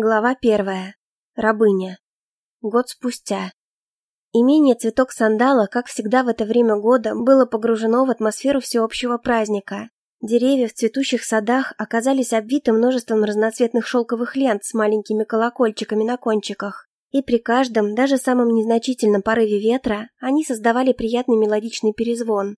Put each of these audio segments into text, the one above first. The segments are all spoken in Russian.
Глава первая. Рабыня. Год спустя. Имение «Цветок сандала», как всегда в это время года, было погружено в атмосферу всеобщего праздника. Деревья в цветущих садах оказались обвиты множеством разноцветных шелковых лент с маленькими колокольчиками на кончиках. И при каждом, даже самом незначительном порыве ветра, они создавали приятный мелодичный перезвон.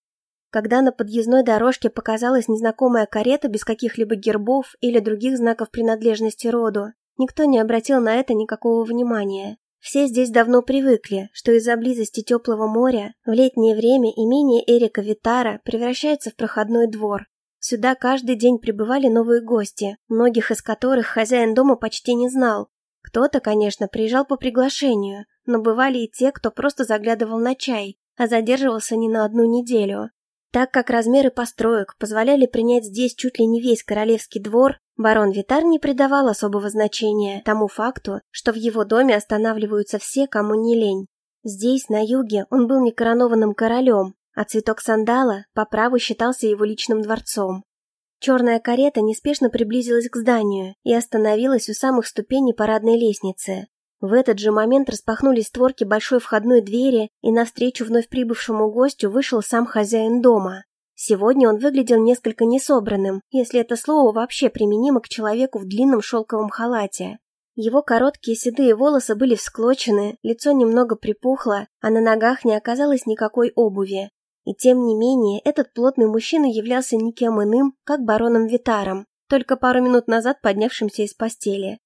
Когда на подъездной дорожке показалась незнакомая карета без каких-либо гербов или других знаков принадлежности роду, Никто не обратил на это никакого внимания. Все здесь давно привыкли, что из-за близости теплого моря в летнее время имение Эрика Витара превращается в проходной двор. Сюда каждый день прибывали новые гости, многих из которых хозяин дома почти не знал. Кто-то, конечно, приезжал по приглашению, но бывали и те, кто просто заглядывал на чай, а задерживался не на одну неделю. Так как размеры построек позволяли принять здесь чуть ли не весь королевский двор, барон Витар не придавал особого значения тому факту, что в его доме останавливаются все, кому не лень. Здесь, на юге, он был не коронованным королем, а цветок сандала по праву считался его личным дворцом. Черная карета неспешно приблизилась к зданию и остановилась у самых ступеней парадной лестницы. В этот же момент распахнулись створки большой входной двери, и навстречу вновь прибывшему гостю вышел сам хозяин дома. Сегодня он выглядел несколько несобранным, если это слово вообще применимо к человеку в длинном шелковом халате. Его короткие седые волосы были всклочены, лицо немного припухло, а на ногах не оказалось никакой обуви. И тем не менее, этот плотный мужчина являлся никем иным, как бароном Витаром, только пару минут назад поднявшимся из постели.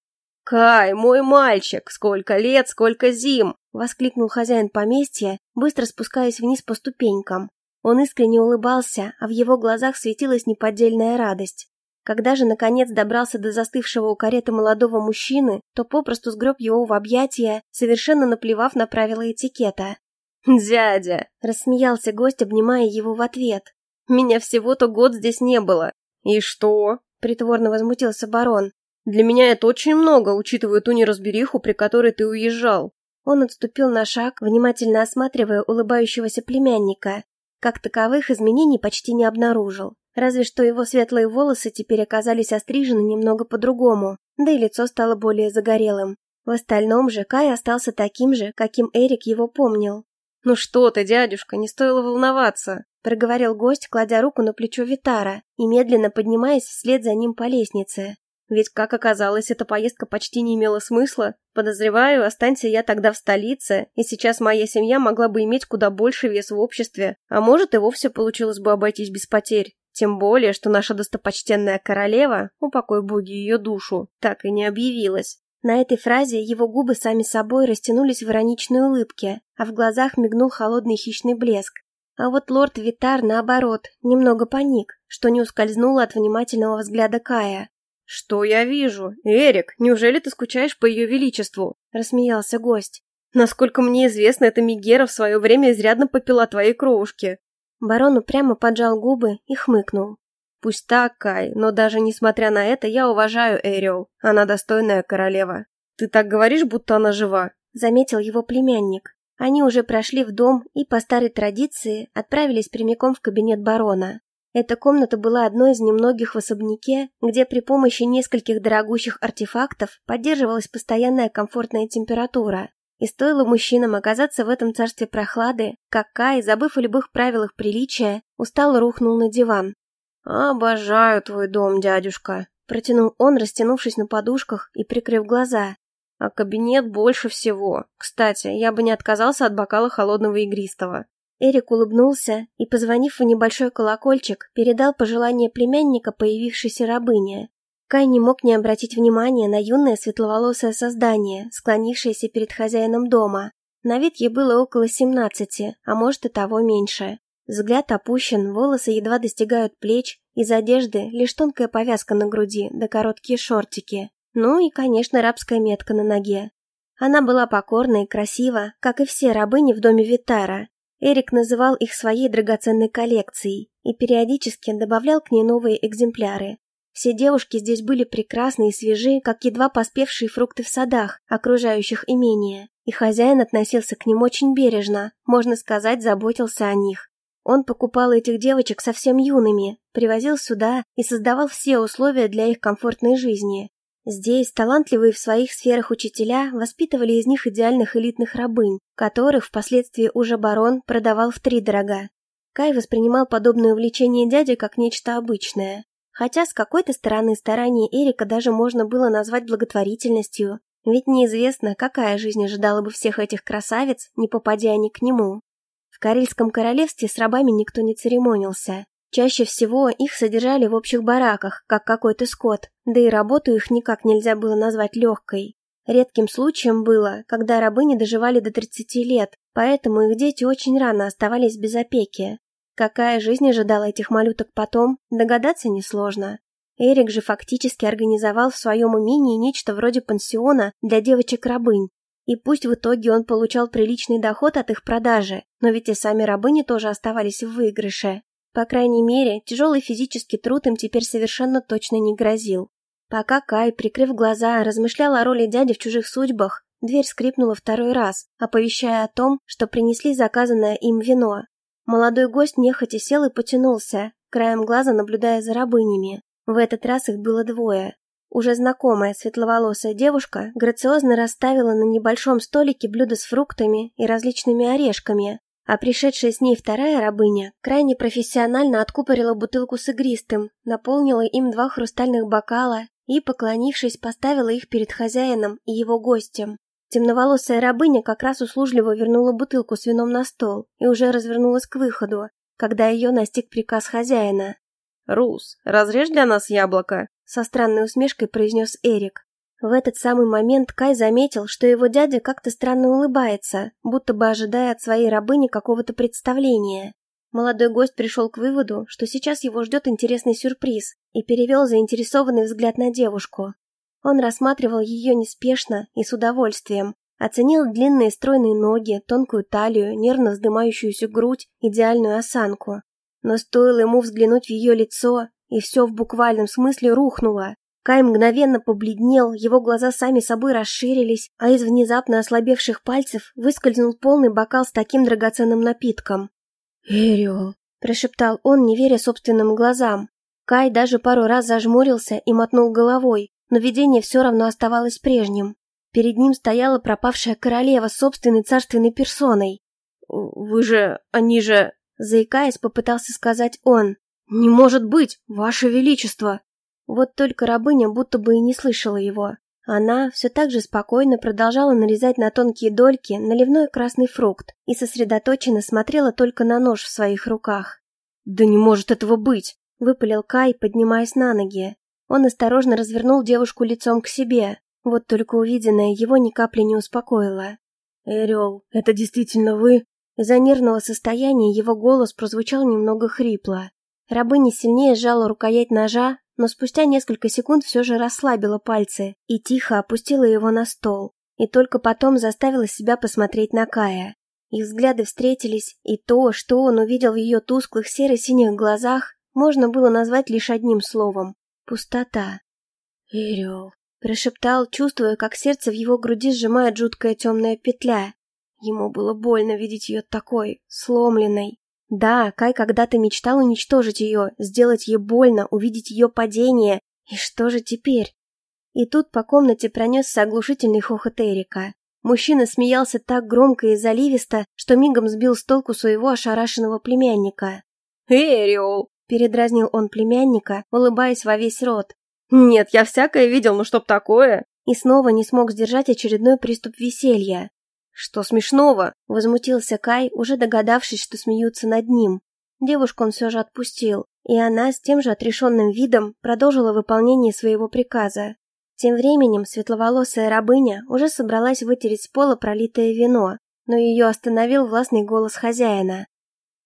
«Кай, мой мальчик! Сколько лет, сколько зим!» — воскликнул хозяин поместья, быстро спускаясь вниз по ступенькам. Он искренне улыбался, а в его глазах светилась неподдельная радость. Когда же, наконец, добрался до застывшего у кареты молодого мужчины, то попросту сгреб его в объятия, совершенно наплевав на правила этикета. «Дядя!» — рассмеялся гость, обнимая его в ответ. «Меня всего-то год здесь не было». «И что?» — притворно возмутился барон. Для меня это очень много, учитывая ту неразбериху, при которой ты уезжал. Он отступил на шаг, внимательно осматривая улыбающегося племянника. Как таковых изменений почти не обнаружил. Разве что его светлые волосы теперь оказались острижены немного по-другому, да и лицо стало более загорелым. В остальном же Кай остался таким же, каким Эрик его помнил. «Ну что ты, дядюшка, не стоило волноваться», — проговорил гость, кладя руку на плечо Витара и медленно поднимаясь вслед за ним по лестнице. Ведь, как оказалось, эта поездка почти не имела смысла. Подозреваю, останься я тогда в столице, и сейчас моя семья могла бы иметь куда больше вес в обществе, а может и вовсе получилось бы обойтись без потерь. Тем более, что наша достопочтенная королева, упокой боги ее душу, так и не объявилась. На этой фразе его губы сами собой растянулись в ироничной улыбке, а в глазах мигнул холодный хищный блеск. А вот лорд Витар, наоборот, немного паник, что не ускользнуло от внимательного взгляда Кая. «Что я вижу? Эрик, неужели ты скучаешь по ее величеству?» – рассмеялся гость. «Насколько мне известно, эта Мигера в свое время изрядно попила твоей кровушки». Барон упрямо поджал губы и хмыкнул. «Пусть так, Кай, но даже несмотря на это, я уважаю Эриол. Она достойная королева. Ты так говоришь, будто она жива?» – заметил его племянник. Они уже прошли в дом и, по старой традиции, отправились прямиком в кабинет барона. Эта комната была одной из немногих в особняке, где при помощи нескольких дорогущих артефактов поддерживалась постоянная комфортная температура. И стоило мужчинам оказаться в этом царстве прохлады, как Кай, забыв о любых правилах приличия, устало рухнул на диван. «Обожаю твой дом, дядюшка», — протянул он, растянувшись на подушках и прикрыв глаза. «А кабинет больше всего. Кстати, я бы не отказался от бокала холодного игристого». Эрик улыбнулся и, позвонив в небольшой колокольчик, передал пожелание племянника появившейся рабыне. Кай не мог не обратить внимания на юное светловолосое создание, склонившееся перед хозяином дома. На вид ей было около семнадцати, а может и того меньше. Взгляд опущен, волосы едва достигают плеч, из одежды лишь тонкая повязка на груди да короткие шортики. Ну и, конечно, рабская метка на ноге. Она была покорна и красива, как и все рабыни в доме Витара, Эрик называл их своей драгоценной коллекцией и периодически добавлял к ней новые экземпляры. Все девушки здесь были прекрасны и свежи, как едва поспевшие фрукты в садах, окружающих имение, и хозяин относился к ним очень бережно, можно сказать, заботился о них. Он покупал этих девочек совсем юными, привозил сюда и создавал все условия для их комфортной жизни. Здесь талантливые в своих сферах учителя воспитывали из них идеальных элитных рабынь, которых впоследствии уже барон продавал в три дорога. Кай воспринимал подобное увлечение дяди как нечто обычное. Хотя с какой-то стороны старания Эрика даже можно было назвать благотворительностью, ведь неизвестно, какая жизнь ожидала бы всех этих красавиц, не попадя они к нему. В Карельском королевстве с рабами никто не церемонился. Чаще всего их содержали в общих бараках, как какой-то скот, да и работу их никак нельзя было назвать легкой. Редким случаем было, когда рабы не доживали до 30 лет, поэтому их дети очень рано оставались без опеки. Какая жизнь ожидала этих малюток потом, догадаться несложно. Эрик же фактически организовал в своем имении нечто вроде пансиона для девочек-рабынь. И пусть в итоге он получал приличный доход от их продажи, но ведь и сами рабыни тоже оставались в выигрыше. По крайней мере, тяжелый физический труд им теперь совершенно точно не грозил. Пока Кай, прикрыв глаза, размышлял о роли дяди в чужих судьбах, дверь скрипнула второй раз, оповещая о том, что принесли заказанное им вино. Молодой гость нехотя сел и потянулся, краем глаза наблюдая за рабынями. В этот раз их было двое. Уже знакомая светловолосая девушка грациозно расставила на небольшом столике блюда с фруктами и различными орешками, а пришедшая с ней вторая рабыня крайне профессионально откупорила бутылку с игристым, наполнила им два хрустальных бокала и, поклонившись, поставила их перед хозяином и его гостем. Темноволосая рабыня как раз услужливо вернула бутылку с вином на стол и уже развернулась к выходу, когда ее настиг приказ хозяина. «Рус, разрежь для нас яблоко», — со странной усмешкой произнес Эрик. В этот самый момент Кай заметил, что его дядя как-то странно улыбается, будто бы ожидая от своей рабыни какого-то представления. Молодой гость пришел к выводу, что сейчас его ждет интересный сюрприз, и перевел заинтересованный взгляд на девушку. Он рассматривал ее неспешно и с удовольствием, оценил длинные стройные ноги, тонкую талию, нервно вздымающуюся грудь, идеальную осанку. Но стоило ему взглянуть в ее лицо, и все в буквальном смысле рухнуло. Кай мгновенно побледнел, его глаза сами собой расширились, а из внезапно ослабевших пальцев выскользнул полный бокал с таким драгоценным напитком. «Эрио», – прошептал он, не веря собственным глазам. Кай даже пару раз зажмурился и мотнул головой, но видение все равно оставалось прежним. Перед ним стояла пропавшая королева собственной царственной персоной. «Вы же... они же...» Заикаясь, попытался сказать он. «Не может быть, ваше величество!» Вот только рабыня будто бы и не слышала его. Она все так же спокойно продолжала нарезать на тонкие дольки наливной красный фрукт и сосредоточенно смотрела только на нож в своих руках. «Да не может этого быть!» – выпалил Кай, поднимаясь на ноги. Он осторожно развернул девушку лицом к себе. Вот только увиденное его ни капли не успокоило. «Эрел, это действительно вы?» Из-за нервного состояния его голос прозвучал немного хрипло. Рабыня сильнее сжала рукоять ножа, но спустя несколько секунд все же расслабила пальцы и тихо опустила его на стол. И только потом заставила себя посмотреть на Кая. Их взгляды встретились, и то, что он увидел в ее тусклых серо-синих глазах, можно было назвать лишь одним словом Пустота. «Ирел», — прошептал, чувствуя, как сердце в его груди сжимает жуткая темная петля. Ему было больно видеть ее такой, сломленной. Да, Кай когда-то мечтал уничтожить ее, сделать ей больно, увидеть ее падение. И что же теперь? И тут по комнате пронесся оглушительный хохот Эрика. Мужчина смеялся так громко и заливисто, что мигом сбил с толку своего ошарашенного племянника. «Эриол!» Передразнил он племянника, улыбаясь во весь рот. «Нет, я всякое видел, но чтоб такое!» И снова не смог сдержать очередной приступ веселья. «Что смешного?» – возмутился Кай, уже догадавшись, что смеются над ним. Девушку он все же отпустил, и она с тем же отрешенным видом продолжила выполнение своего приказа. Тем временем светловолосая рабыня уже собралась вытереть с пола пролитое вино, но ее остановил властный голос хозяина.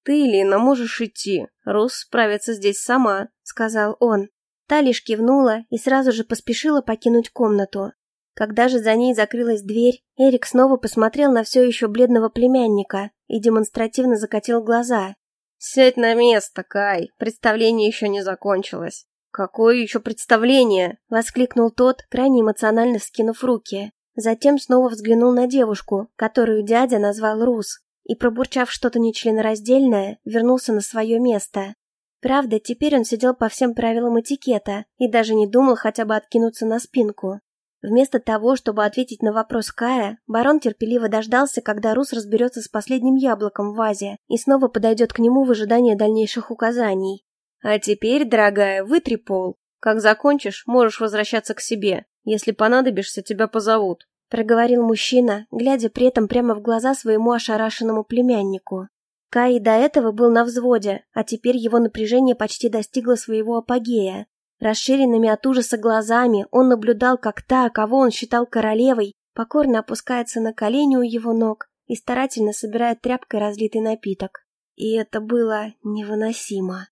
«Ты, Лина, можешь идти. Рус справится здесь сама», — сказал он. Та лишь кивнула и сразу же поспешила покинуть комнату. Когда же за ней закрылась дверь, Эрик снова посмотрел на все еще бледного племянника и демонстративно закатил глаза. «Сядь на место, Кай, представление еще не закончилось». «Какое еще представление?» — воскликнул тот, крайне эмоционально вскинув руки. Затем снова взглянул на девушку, которую дядя назвал Рус и, пробурчав что-то нечленораздельное, вернулся на свое место. Правда, теперь он сидел по всем правилам этикета и даже не думал хотя бы откинуться на спинку. Вместо того, чтобы ответить на вопрос Кая, барон терпеливо дождался, когда Рус разберется с последним яблоком в вазе и снова подойдет к нему в ожидании дальнейших указаний. «А теперь, дорогая, вытри пол. Как закончишь, можешь возвращаться к себе. Если понадобишься, тебя позовут», — проговорил мужчина, глядя при этом прямо в глаза своему ошарашенному племяннику. Кай до этого был на взводе, а теперь его напряжение почти достигло своего апогея. Расширенными от ужаса глазами он наблюдал, как та, кого он считал королевой, покорно опускается на колени у его ног и старательно собирает тряпкой разлитый напиток. И это было невыносимо.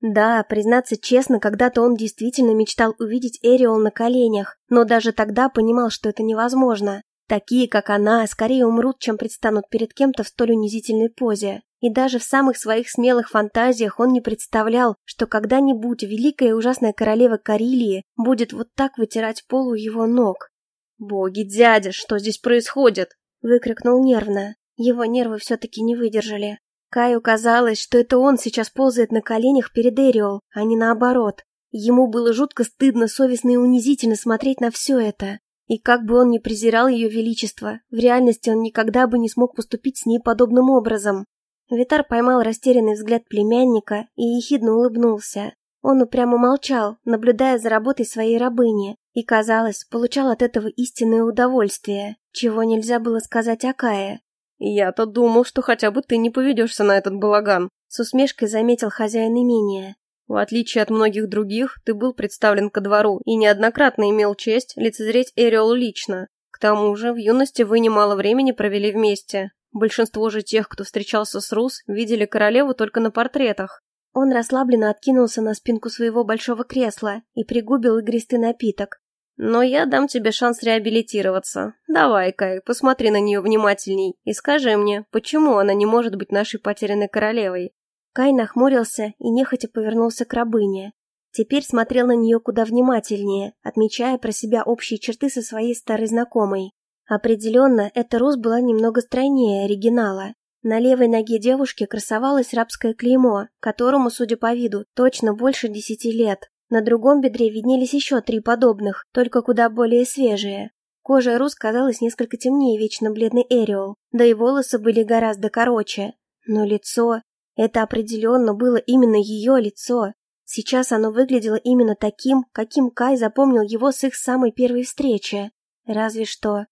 Да, признаться честно, когда-то он действительно мечтал увидеть Эриол на коленях, но даже тогда понимал, что это невозможно. Такие, как она, скорее умрут, чем предстанут перед кем-то в столь унизительной позе. И даже в самых своих смелых фантазиях он не представлял, что когда-нибудь великая и ужасная королева Карелии будет вот так вытирать пол у его ног. «Боги, дядя, что здесь происходит?» — выкрикнул нервно. Его нервы все-таки не выдержали. Каю казалось, что это он сейчас ползает на коленях перед Эриол, а не наоборот. Ему было жутко стыдно, совестно и унизительно смотреть на все это. И как бы он ни презирал ее величество, в реальности он никогда бы не смог поступить с ней подобным образом. Витар поймал растерянный взгляд племянника и ехидно улыбнулся. Он упрямо молчал, наблюдая за работой своей рабыни, и, казалось, получал от этого истинное удовольствие, чего нельзя было сказать о Кае. «Я-то думал, что хотя бы ты не поведешься на этот балаган», с усмешкой заметил хозяин имения. В отличие от многих других, ты был представлен ко двору и неоднократно имел честь лицезреть Эриол лично. К тому же, в юности вы немало времени провели вместе. Большинство же тех, кто встречался с Рус, видели королеву только на портретах. Он расслабленно откинулся на спинку своего большого кресла и пригубил игристый напиток. Но я дам тебе шанс реабилитироваться. Давай, Кай, посмотри на нее внимательней и скажи мне, почему она не может быть нашей потерянной королевой?» Кай нахмурился и нехотя повернулся к рабыне. Теперь смотрел на нее куда внимательнее, отмечая про себя общие черты со своей старой знакомой. Определенно, эта Рус была немного стройнее оригинала. На левой ноге девушки красовалось рабское клеймо, которому, судя по виду, точно больше десяти лет. На другом бедре виднелись еще три подобных, только куда более свежие. Кожа Рус казалась несколько темнее вечно бледный Эриол, да и волосы были гораздо короче. Но лицо... Это определенно было именно ее лицо. Сейчас оно выглядело именно таким, каким Кай запомнил его с их самой первой встречи. Разве что...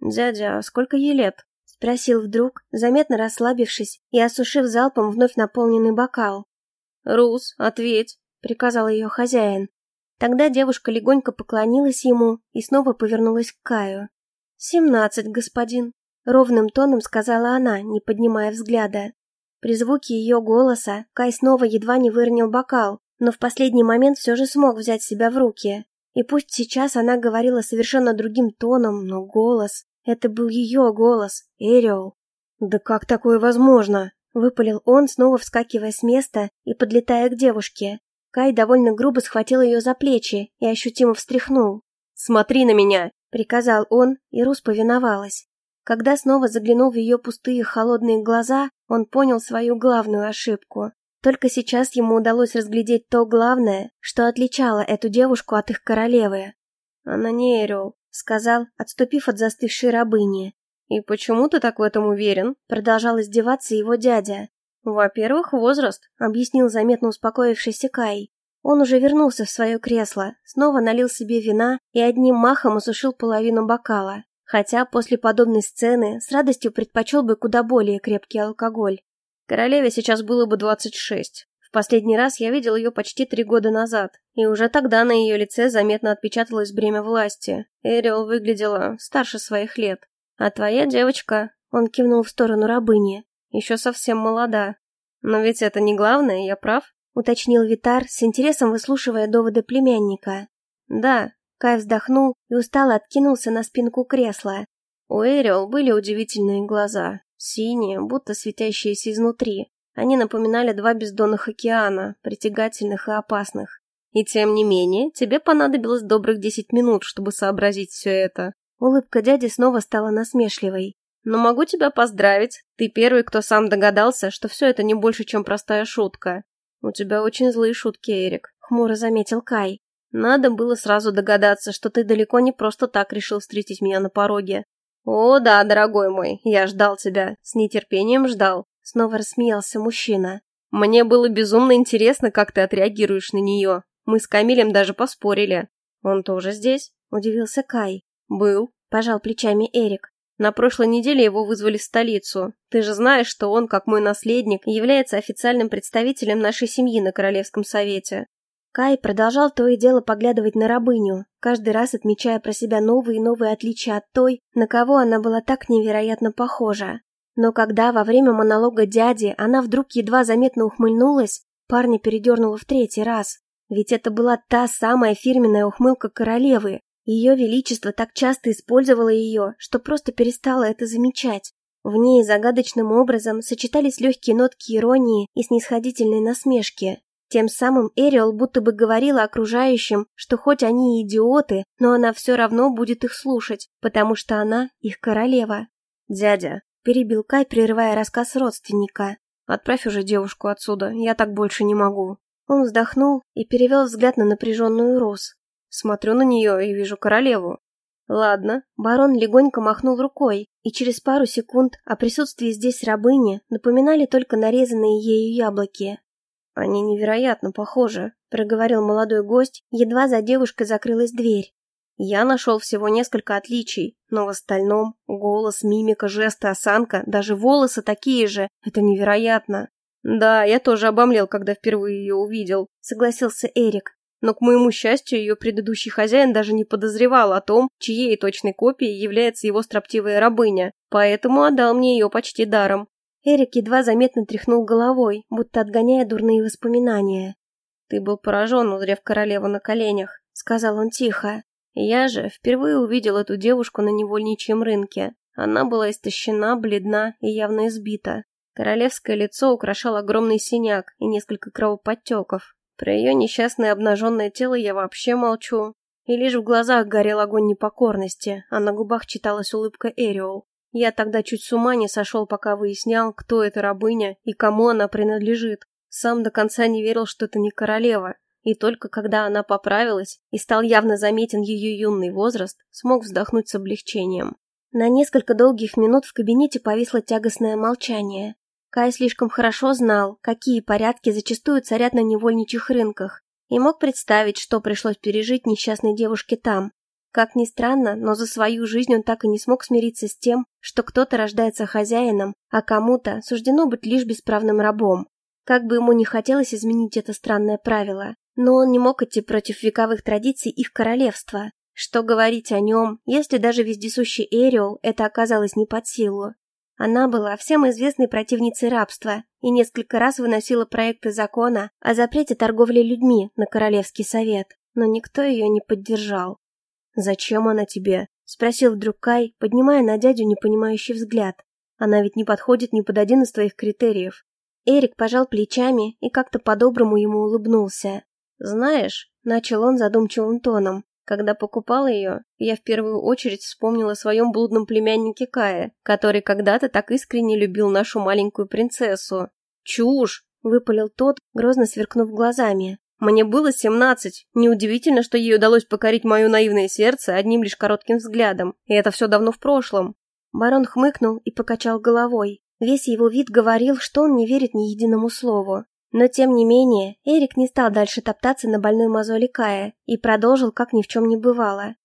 «Дядя, а сколько ей лет?» — спросил вдруг, заметно расслабившись и осушив залпом вновь наполненный бокал. «Рус, ответь!» приказал ее хозяин. Тогда девушка легонько поклонилась ему и снова повернулась к Каю. «Семнадцать, господин», — ровным тоном сказала она, не поднимая взгляда. При звуке ее голоса Кай снова едва не выронил бокал, но в последний момент все же смог взять себя в руки. И пусть сейчас она говорила совершенно другим тоном, но голос... Это был ее голос, Эриол. «Да как такое возможно?» — выпалил он, снова вскакивая с места и подлетая к девушке. Кай довольно грубо схватил ее за плечи и ощутимо встряхнул. «Смотри на меня!» — приказал он, и Рус повиновалась. Когда снова заглянул в ее пустые холодные глаза, он понял свою главную ошибку. Только сейчас ему удалось разглядеть то главное, что отличало эту девушку от их королевы. «Она не Эрил», — сказал, отступив от застывшей рабыни. «И почему ты так в этом уверен?» — продолжал издеваться его дядя. «Во-первых, возраст», — объяснил заметно успокоившийся Кай. Он уже вернулся в свое кресло, снова налил себе вина и одним махом осушил половину бокала. Хотя после подобной сцены с радостью предпочел бы куда более крепкий алкоголь. Королеве сейчас было бы 26. В последний раз я видел ее почти три года назад, и уже тогда на ее лице заметно отпечаталось бремя власти. Эриол выглядела старше своих лет. А твоя девочка, он кивнул в сторону рабыни, еще совсем молода. Но ведь это не главное, я прав? Уточнил Витар, с интересом выслушивая доводы племянника. Да, Кай вздохнул и устало откинулся на спинку кресла. У Эриол были удивительные глаза, синие, будто светящиеся изнутри. Они напоминали два бездонных океана, притягательных и опасных. И тем не менее, тебе понадобилось добрых десять минут, чтобы сообразить все это. Улыбка дяди снова стала насмешливой. Но могу тебя поздравить. Ты первый, кто сам догадался, что все это не больше, чем простая шутка. «У тебя очень злые шутки, Эрик», — хмуро заметил Кай. «Надо было сразу догадаться, что ты далеко не просто так решил встретить меня на пороге. «О, да, дорогой мой, я ждал тебя, с нетерпением ждал», — снова рассмеялся мужчина. «Мне было безумно интересно, как ты отреагируешь на нее. Мы с Камилем даже поспорили». «Он тоже здесь?» — удивился Кай. «Был», — пожал плечами Эрик. «На прошлой неделе его вызвали в столицу. Ты же знаешь, что он, как мой наследник, является официальным представителем нашей семьи на Королевском совете. Кай продолжал то и дело поглядывать на рабыню, каждый раз отмечая про себя новые и новые отличия от той, на кого она была так невероятно похожа. Но когда во время монолога дяди она вдруг едва заметно ухмыльнулась, парня передернуло в третий раз. Ведь это была та самая фирменная ухмылка королевы. Ее величество так часто использовало ее, что просто перестало это замечать. В ней загадочным образом сочетались легкие нотки иронии и снисходительной насмешки. Тем самым Эриол будто бы говорила окружающим, что хоть они и идиоты, но она все равно будет их слушать, потому что она их королева. «Дядя», — перебил Кай, прерывая рассказ родственника, — «отправь уже девушку отсюда, я так больше не могу». Он вздохнул и перевел взгляд на напряженную Рус. Смотрю на нее и вижу королеву. Ладно, барон легонько махнул рукой, и через пару секунд о присутствии здесь рабыни напоминали только нарезанные ею яблоки. «Они невероятно похожи», — проговорил молодой гость, едва за девушкой закрылась дверь. «Я нашел всего несколько отличий, но в остальном голос, мимика, жесты, осанка, даже волосы такие же. Это невероятно». «Да, я тоже обомлел, когда впервые ее увидел», — согласился Эрик. Но, к моему счастью, ее предыдущий хозяин даже не подозревал о том, чьей точной копией является его строптивая рабыня, поэтому отдал мне ее почти даром. Эрик едва заметно тряхнул головой, будто отгоняя дурные воспоминания. «Ты был поражен, узрев королеву на коленях», — сказал он тихо. «Я же впервые увидел эту девушку на невольничьем рынке. Она была истощена, бледна и явно избита. Королевское лицо украшал огромный синяк и несколько кровоподтеков. Про ее несчастное обнаженное тело я вообще молчу. И лишь в глазах горел огонь непокорности, а на губах читалась улыбка Эриол. Я тогда чуть с ума не сошел, пока выяснял, кто эта рабыня и кому она принадлежит. Сам до конца не верил, что это не королева. И только когда она поправилась и стал явно заметен ее юный возраст, смог вздохнуть с облегчением. На несколько долгих минут в кабинете повисло тягостное молчание. Кай слишком хорошо знал, какие порядки зачастую царят на невольничьих рынках, и мог представить, что пришлось пережить несчастной девушке там, как ни странно, но за свою жизнь он так и не смог смириться с тем, что кто-то рождается хозяином, а кому-то суждено быть лишь бесправным рабом. Как бы ему не хотелось изменить это странное правило, но он не мог идти против вековых традиций их королевства. Что говорить о нем, если даже вездесущий Эриол это оказалось не под силу? Она была всем известной противницей рабства и несколько раз выносила проекты закона о запрете торговли людьми на Королевский совет, но никто ее не поддержал. «Зачем она тебе?» — спросил вдруг Кай, поднимая на дядю непонимающий взгляд. «Она ведь не подходит ни под один из твоих критериев». Эрик пожал плечами и как-то по-доброму ему улыбнулся. «Знаешь», — начал он задумчивым тоном, «когда покупал ее, я в первую очередь вспомнил о своем блудном племяннике Кае, который когда-то так искренне любил нашу маленькую принцессу». «Чушь!» — выпалил тот, грозно сверкнув глазами. Мне было семнадцать. Неудивительно, что ей удалось покорить мое наивное сердце одним лишь коротким взглядом. И это все давно в прошлом. Барон хмыкнул и покачал головой. Весь его вид говорил, что он не верит ни единому слову. Но тем не менее, Эрик не стал дальше топтаться на больной мозоли Кая и продолжил, как ни в чем не бывало.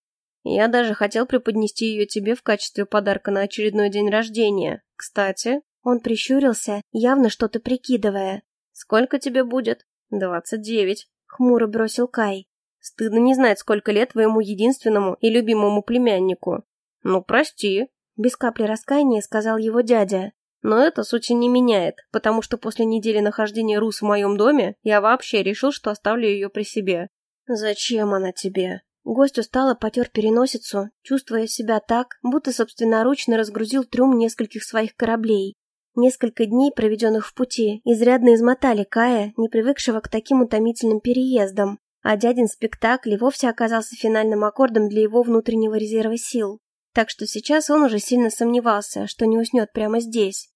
«Я даже хотел преподнести ее тебе в качестве подарка на очередной день рождения. Кстати...» Он прищурился, явно что-то прикидывая. «Сколько тебе будет?» «Двадцать девять», — хмуро бросил Кай. «Стыдно не знать, сколько лет твоему единственному и любимому племяннику». «Ну, прости», — без капли раскаяния сказал его дядя. «Но это сути не меняет, потому что после недели нахождения Рус в моем доме я вообще решил, что оставлю ее при себе». «Зачем она тебе?» Гость устало потер переносицу, чувствуя себя так, будто собственноручно разгрузил трюм нескольких своих кораблей. Несколько дней, проведенных в пути, изрядно измотали Кая, не привыкшего к таким утомительным переездам, а дядин спектакль вовсе оказался финальным аккордом для его внутреннего резерва сил. Так что сейчас он уже сильно сомневался, что не уснет прямо здесь.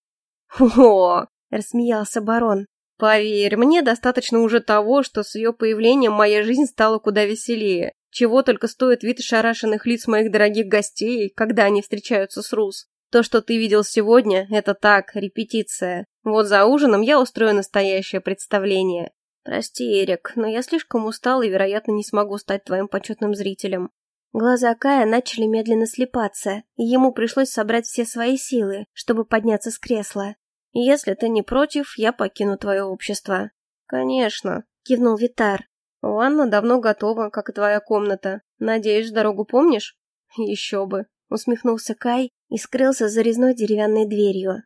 «О!» – рассмеялся барон. Поверь, мне достаточно уже того, что с ее появлением моя жизнь стала куда веселее. Чего только стоит вид ошарашенных лиц моих дорогих гостей, когда они встречаются с Рус. То, что ты видел сегодня, это так, репетиция. Вот за ужином я устрою настоящее представление. Прости, Эрик, но я слишком устал и, вероятно, не смогу стать твоим почетным зрителем. Глаза Кая начали медленно слепаться, и ему пришлось собрать все свои силы, чтобы подняться с кресла. «Если ты не против, я покину твое общество». «Конечно», — кивнул Витар. «Ванна давно готова, как и твоя комната. Надеюсь, дорогу помнишь?» «Еще бы», — усмехнулся Кай и скрылся за резной деревянной дверью.